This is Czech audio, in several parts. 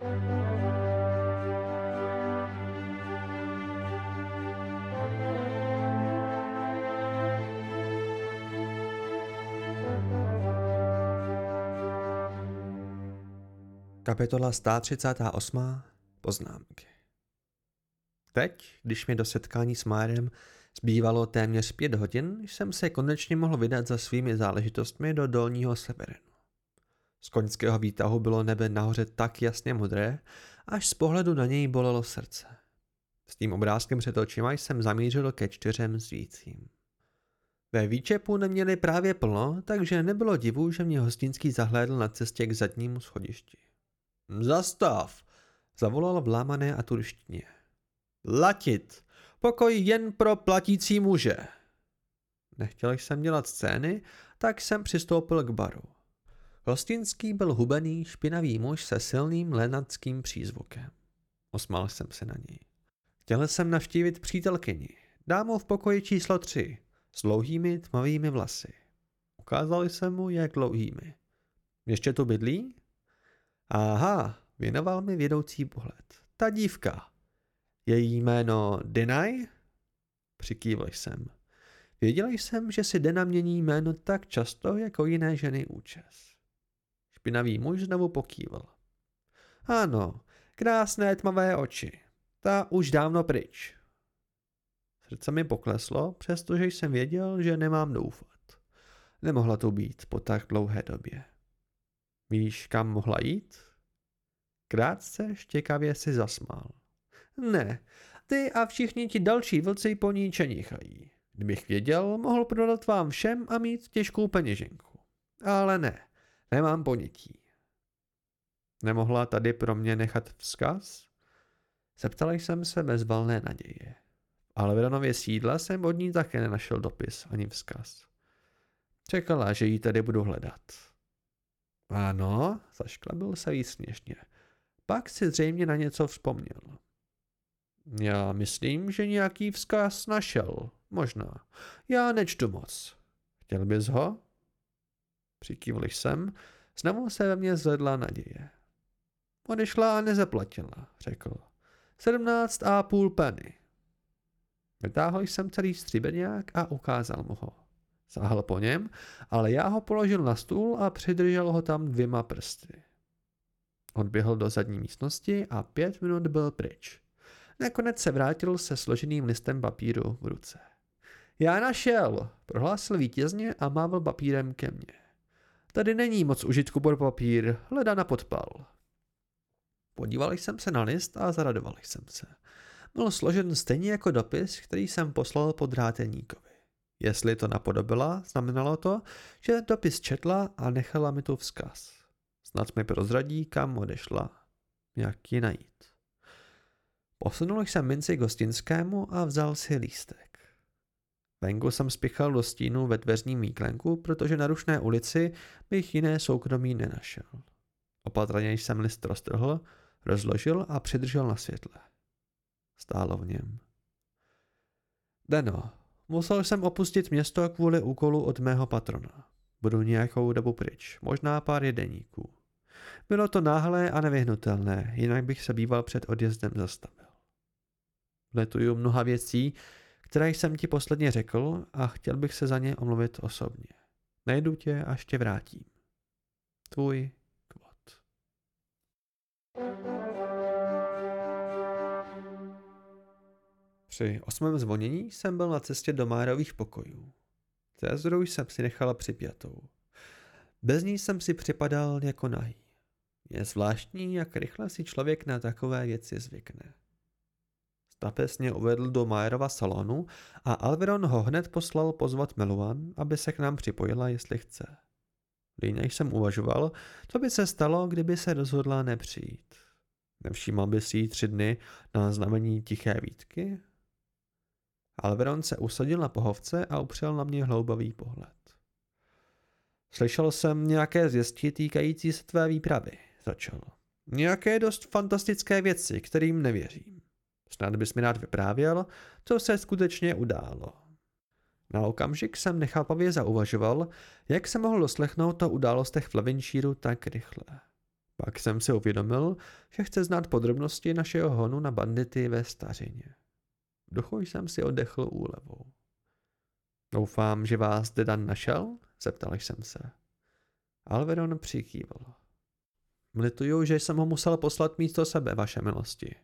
Kapitola 138. Poznámky Teď, když mi do setkání s Márem zbývalo téměř pět hodin, jsem se konečně mohl vydat za svými záležitostmi do dolního Severenu. Z koňského výtahu bylo nebe nahoře tak jasně modré, až z pohledu na něj bolelo srdce. S tím obrázkem před očima jsem zamířil ke čtyřem zvícím. Ve výčepu neměli právě plno, takže nebylo divu, že mě hostinský zahlédl na cestě k zadnímu schodišti. Zastav, zavolal v lámané a turštině. Platit, pokoj jen pro platící muže. Nechtěl jsem dělat scény, tak jsem přistoupil k baru. Hostinský byl hubený, špinavý muž se silným lenatským přízvukem. Osmál jsem se na něj. Chtěl jsem navštívit přítelkyni, dámu v pokoji číslo tři, s dlouhými tmavými vlasy. Ukázali jsem mu, jak dlouhými. Ještě tu bydlí? Aha, věnoval mi vědoucí pohled. Ta dívka. Její jméno Denaj? Přikývl jsem. Věděl jsem, že si Dena mění jméno tak často, jako jiné ženy účes. Špinavý muž znovu pokývl. Ano, krásné tmavé oči. Ta už dávno pryč. Srdce mi pokleslo, přestože jsem věděl, že nemám doufat. Nemohla to být po tak dlouhé době. Víš, kam mohla jít? Krátce štěkavě si zasmál. Ne, ty a všichni ti další vlci po ní čenichají. Kdybych věděl, mohl prodat vám všem a mít těžkou peněženku. Ale ne, nemám ponětí. Nemohla tady pro mě nechat vzkaz? Zeptal jsem se bez valné naděje. Ale v Ranově sídla jsem od ní také nenašel dopis ani vzkaz. Čekala, že ji tady budu hledat. Ano, zašklabil se výsměšně. Pak si zřejmě na něco vzpomněl. Já myslím, že nějaký vzkaz našel. Možná. Já nečtu moc. Chtěl bys ho? Přikývl jsem. Znovu se ve mně zvedla naděje. Odešla a nezaplatila, řekl. Sedmnáct a půl peny. Vytáhl jsem celý stříbeňák a ukázal mu ho. Sáhl po něm, ale já ho položil na stůl a přidržel ho tam dvěma prsty. Odběhl do zadní místnosti a pět minut byl pryč. Nakonec se vrátil se složeným listem papíru v ruce. Já našel, prohlásil vítězně a mával papírem ke mně. Tady není moc užitku pro papír, hledá na podpal. Podíval jsem se na list a zaradoval jsem se. Byl složen stejně jako dopis, který jsem poslal podráteníkovi. Jestli to napodobila, znamenalo to, že dopis četla a nechala mi tu vzkaz. Snad mi prozradí, kam odešla. Jak ji najít. Posunul jsem minci k hostinskému a vzal si lístek. Venku jsem spichal do stínu ve dveřním výklenku, protože na rušné ulici bych jiné soukromí nenašel. Opatrně jsem list roztrhl, rozložil a přidržel na světle. Stálo v něm. Deno, musel jsem opustit město kvůli úkolu od mého patrona. Budu nějakou dobu pryč, možná pár jedeníků. Bylo to náhlé a nevyhnutelné, jinak bych se býval před odjezdem zastavil. Letuju mnoha věcí, které jsem ti posledně řekl a chtěl bych se za ně omluvit osobně. Najdu tě, až tě vrátím. Tvůj kvot. Při osmém zvonění jsem byl na cestě do Márových pokojů. Cezaru jsem si nechala připjatou. Bez ní jsem si připadal jako nahý. Je zvláštní, jak rychle si člověk na takové věci zvykne. Stapesně uvedl do Majerova salonu a Alveron ho hned poslal pozvat Meluan, aby se k nám připojila, jestli chce. Líně jsem uvažoval, co by se stalo, kdyby se rozhodla nepřijít. Nevšímal by si jí tři dny na znamení tiché výtky? Alveron se usadil na pohovce a upřel na mě hloubavý pohled. Slyšel jsem nějaké zvěsti týkající se tvé výpravy, začal. Nějaké dost fantastické věci, kterým nevěřím. Snad bys mi rád vyprávěl, co se skutečně událo. Na okamžik jsem nechápavě zauvažoval, jak se mohl doslechnout o událostech v Lavinšíru tak rychle. Pak jsem si uvědomil, že chce znát podrobnosti našeho honu na bandity ve stařině. V duchu jsem si oddechl úlevou. Doufám, že vás Dedan našel? Zeptal jsem se. Alveron přikývl. Lituju, že jsem ho musel poslat místo sebe, vaše milosti.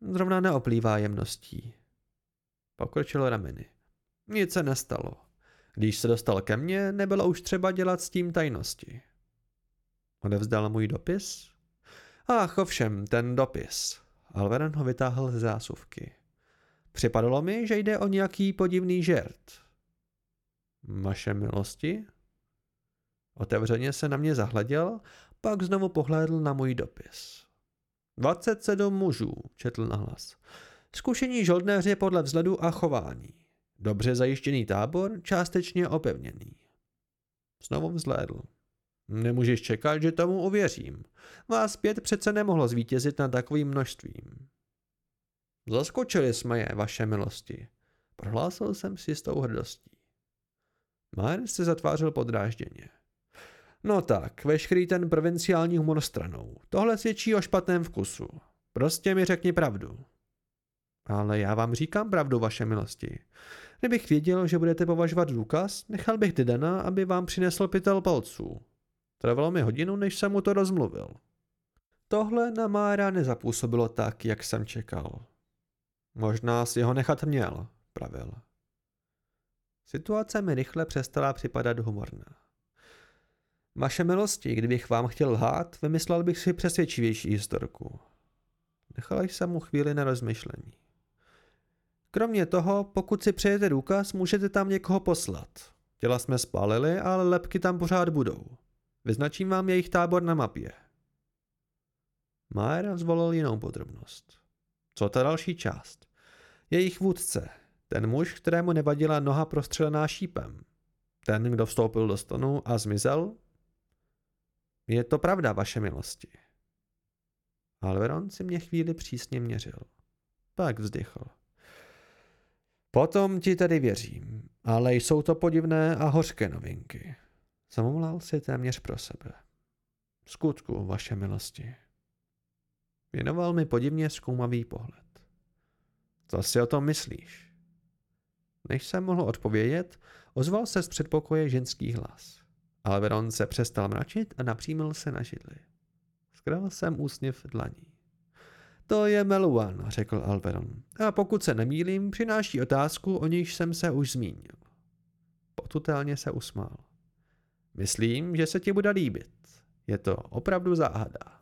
Zrovna neoplývá jemností. Pokročil rameny. Nic se nestalo. Když se dostal ke mně, nebylo už třeba dělat s tím tajnosti. Odevzdal můj dopis? Ach, ovšem, ten dopis. Alveren ho vytáhl z zásuvky. Připadalo mi, že jde o nějaký podivný žert. Vaše milosti? Otevřeně se na mě zahleděl, pak znovu pohlédl na můj dopis. 27 mužů, četl nahlas. Zkušení žoldnéři podle vzhledu a chování. Dobře zajištěný tábor, částečně opevněný. Znovu vzhlédl. Nemůžeš čekat, že tomu uvěřím. Vás pět přece nemohlo zvítězit na takovým množstvím. Zaskočili jsme je, vaše milosti. Prohlásil jsem si s tou hrdostí. Mar se zatvářil podrážděně. No tak, veškerý ten provinciální humor stranou. Tohle svědčí o špatném vkusu. Prostě mi řekni pravdu. Ale já vám říkám pravdu, vaše milosti. Kdybych věděl, že budete považovat důkaz, nechal bych Didana, aby vám přinesl pytel palců. Trvalo mi hodinu, než jsem mu to rozmluvil. Tohle na Mára nezapůsobilo tak, jak jsem čekal. Možná si ho nechat měl, pravil. Situace mi rychle přestala připadat humorná. Vaše milosti, kdybych vám chtěl lhát, vymyslel bych si přesvědčivější historku. Nechal jsem mu chvíli na rozmyšlení. Kromě toho, pokud si přejete důkaz, můžete tam někoho poslat. Těla jsme spálili, ale lepky tam pořád budou. Vyznačím vám jejich tábor na mapě. Maera zvolil jinou podrobnost. Co ta další část? Jejich vůdce, ten muž, kterému nevadila noha prostřelená šípem. Ten, kdo vstoupil do stanu a zmizel? Je to pravda, vaše milosti. Alveron si mě chvíli přísně měřil. Pak vzdychl. Potom ti tedy věřím, ale jsou to podivné a hořké novinky. Zamumlal si téměř pro sebe. Skutku, vaše milosti. Věnoval mi podivně zkoumavý pohled. Co si o tom myslíš? Než jsem mohl odpovědět, ozval se z předpokoje ženský hlas. Alveron se přestal mračit a napřímil se na židli. Skryl jsem úsměv dlaní. To je Meluan, řekl Alveron. A pokud se nemýlím, přináší otázku, o níž jsem se už zmínil. Potutelně se usmál. Myslím, že se ti bude líbit. Je to opravdu záhada.